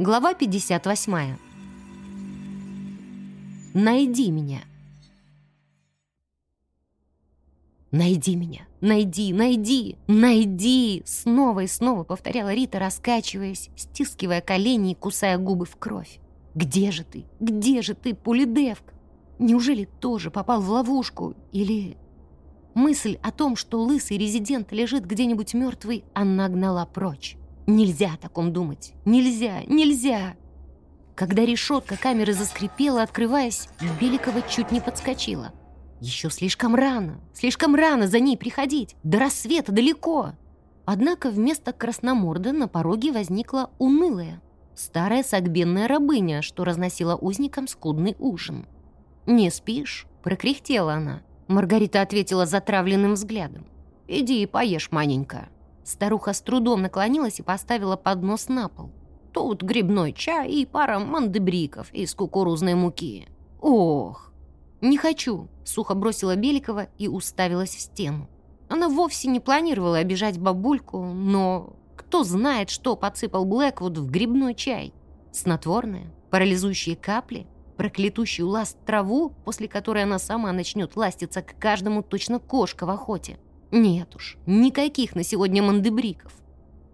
Глава 58. Найди меня. «Найди меня! Найди! Найди! Найди!» Снова и снова повторяла Рита, раскачиваясь, стискивая колени и кусая губы в кровь. «Где же ты? Где же ты, Пулидевк? Неужели тоже попал в ловушку? Или...» Мысль о том, что лысый резидент лежит где-нибудь мертвый, она гнала прочь. Нельзя о таком думать. Нельзя, нельзя. Когда решетка камеры заскрипела, открываясь, Беликова чуть не подскочила. Еще слишком рано, слишком рано за ней приходить. До рассвета далеко. Однако вместо красноморда на пороге возникла унылая, старая согбенная рабыня, что разносила узникам скудный ужин. «Не спишь?» — прокряхтела она. Маргарита ответила затравленным взглядом. «Иди и поешь, маненька». Старуха с трудом наклонилась и поставила поднос на пол. «Тут грибной чай и пара мандебриков из кукурузной муки». «Ох!» «Не хочу», — сухо бросила Беликова и уставилась в стену. Она вовсе не планировала обижать бабульку, но кто знает, что подсыпал Блэквуд в грибной чай. Снотворное, парализующие капли, проклятущую ласт траву, после которой она сама начнет ластиться к каждому точно кошка в охоте. Нет уж, никаких на сегодня мандебриков.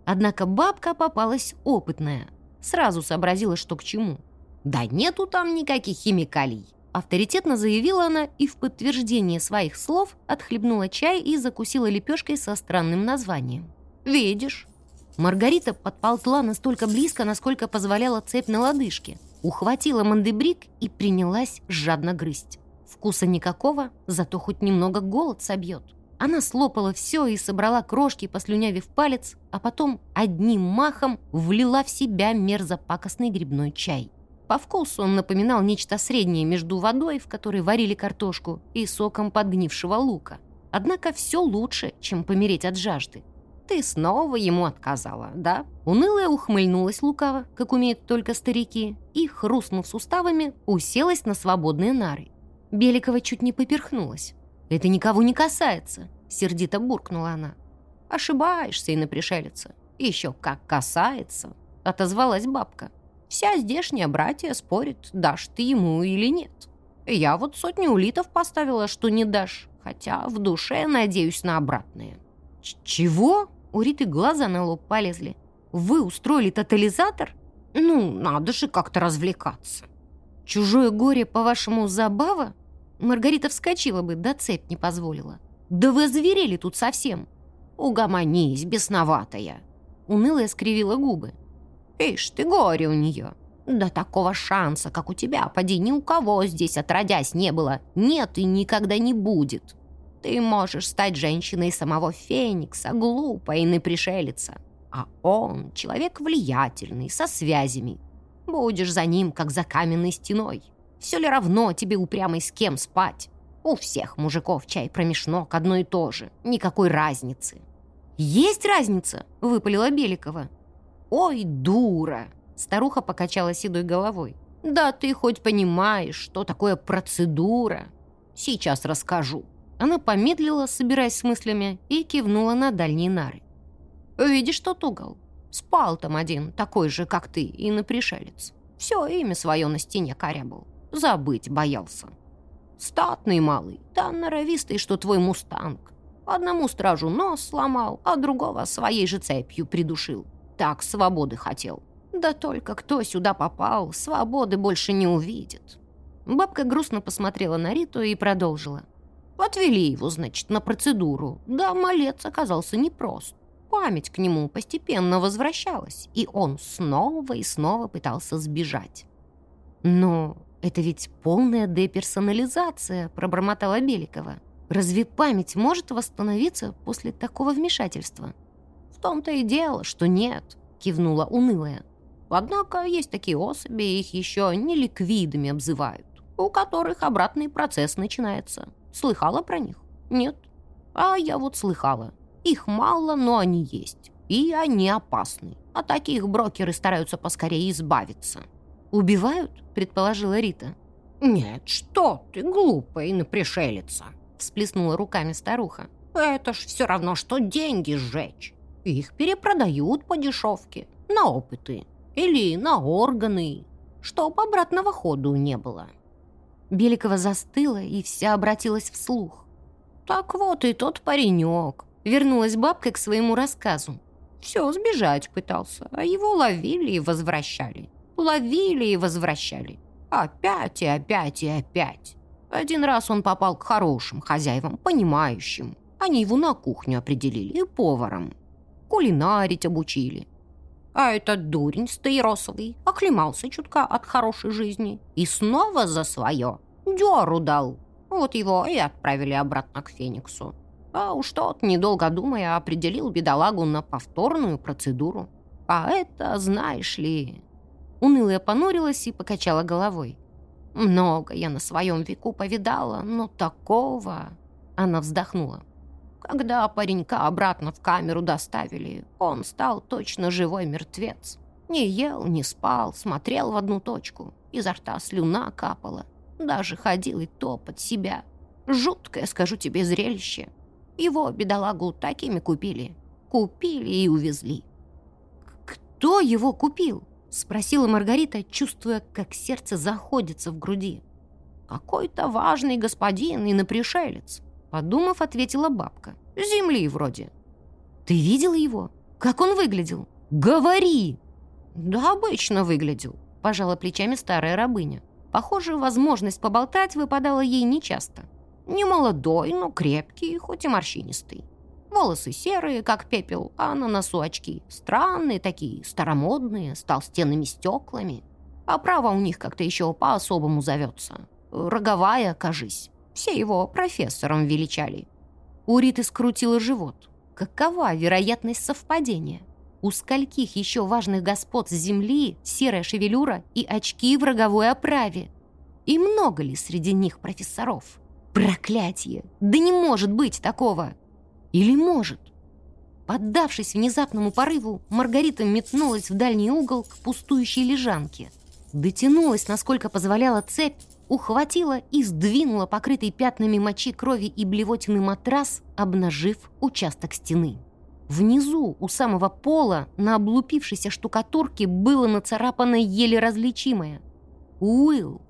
Однако бабка попалась опытная. Сразу сообразила, что к чему. Да нету там никаких химикалий. Авторитетно заявила она и в подтверждение своих слов отхлебнула чай и закусила лепешкой со странным названием. «Видишь?» Маргарита подползла настолько близко, насколько позволяла цепь на лодыжке, ухватила мандебрик и принялась жадно грызть. Вкуса никакого, зато хоть немного голод собьет. Она слопала все и собрала крошки, послюнявив палец, а потом одним махом влила в себя мерзопакостный грибной чай. По вкусу он напоминал нечто среднее между водой, в которой варили картошку, и соком подгнившего лука. Однако все лучше, чем помереть от жажды. «Ты снова ему отказала, да?» Унылая ухмыльнулась лукаво, как умеют только старики, и, хрустнув суставами, уселась на свободные нары. Беликова чуть не поперхнулась. «Это никого не касается», — сердито буркнула она. «Ошибаешься, инопришелица. Еще как касается», — отозвалась бабка. Вся здешняя братья спорит, дашь ты ему или нет. Я вот сотню улитов поставила, что не дашь, хотя в душе надеюсь на обратное». «Чего?» У Риты глаза на лоб полезли. «Вы устроили тотализатор?» «Ну, надо же как-то развлекаться». «Чужое горе, по-вашему, забава?» Маргарита вскочила бы, да цепь не позволила. «Да вы озверели тут совсем!» «Угомонись, бесноватая!» Унылая скривила губы. Ишь ты, горе у нее. Да такого шанса, как у тебя, поди, ни у кого здесь отродясь не было. Нет и никогда не будет. Ты можешь стать женщиной самого Феникса, глупой и пришелица. А он человек влиятельный, со связями. Будешь за ним, как за каменной стеной. Все ли равно тебе упрямой с кем спать? У всех мужиков чай промешнок одно и то же. Никакой разницы. «Есть разница!» — выпалила Беликова. «Ой, дура!» Старуха покачала седой головой. «Да ты хоть понимаешь, что такое процедура?» «Сейчас расскажу». Она помедлила, собираясь с мыслями, и кивнула на дальние нары. «Видишь тот угол? Спал там один, такой же, как ты, и на пришелец. Все имя свое на стене корябал. Забыть боялся. Статный малый, да норовистый, что твой мустанг. Одному стражу нос сломал, а другого своей же цепью придушил так свободы хотел. Да только кто сюда попал, свободы больше не увидит. Бабка грустно посмотрела на Риту и продолжила. Отвели его, значит, на процедуру. Да, малец оказался непрост. Память к нему постепенно возвращалась, и он снова и снова пытался сбежать. «Но это ведь полная деперсонализация», — пробормотала Беликова. «Разве память может восстановиться после такого вмешательства?» том-то и дело, что нет», — кивнула унылая. «Однако есть такие особи, их еще не ликвидами обзывают, у которых обратный процесс начинается. Слыхала про них? Нет? А я вот слыхала. Их мало, но они есть. И они опасны. А таких брокеры стараются поскорее избавиться». «Убивают?» — предположила Рита. «Нет, что ты, глупая инопришелица!» — всплеснула руками старуха. «Это ж все равно, что деньги сжечь. Их перепродают по дешевке, на опыты. Или на органы, чтоб обратного ходу не было». Беликова застыла и вся обратилась вслух. «Так вот и тот паренек», — вернулась бабка к своему рассказу. «Все, сбежать пытался, а его ловили и возвращали. Ловили и возвращали. Опять и опять и опять. Один раз он попал к хорошим хозяевам, понимающим. Они его на кухню определили и поваром. Кулинарить обучили. А этот дурень стаиросовый оклемался чутка от хорошей жизни и снова за свое дёру дал. Вот его и отправили обратно к Фениксу. А уж тот, недолго думая, определил бедолагу на повторную процедуру. А это, знаешь ли... Унылая понурилась и покачала головой. Много я на своем веку повидала, но такого... Она вздохнула. Когда паренька обратно в камеру доставили, он стал точно живой мертвец. Не ел, не спал, смотрел в одну точку. Изо рта слюна капала. Даже ходил и то под себя. Жуткое, скажу тебе, зрелище. Его, бедолагу, такими купили. Купили и увезли. «Кто его купил?» Спросила Маргарита, чувствуя, как сердце заходится в груди. «Какой-то важный господин и напришелец», подумав, ответила бабка. «Земли вроде». «Ты видела его? Как он выглядел? Говори!» «Да обычно выглядел», пожала плечами старая рабыня. Похоже, возможность поболтать выпадала ей нечасто. Не молодой, но крепкий, хоть и морщинистый. Волосы серые, как пепел, а на носу очки. Странные такие, старомодные, с толстенными стеклами. А право у них как-то еще по-особому зовется. Роговая, кажись. Все его профессором величали. У Риты скрутила живот. Какова вероятность совпадения? У скольких еще важных господ с земли серая шевелюра и очки в роговой оправе? И много ли среди них профессоров? Проклятие! Да не может быть такого! Или может? Поддавшись внезапному порыву, Маргарита метнулась в дальний угол к пустующей лежанке. Дотянулась, насколько позволяла цепь, ухватила и сдвинула покрытый пятнами мочи крови и блевотины матрас, обнажив участок стены. Внизу, у самого пола, на облупившейся штукатурке было нацарапано еле различимое «Уилл».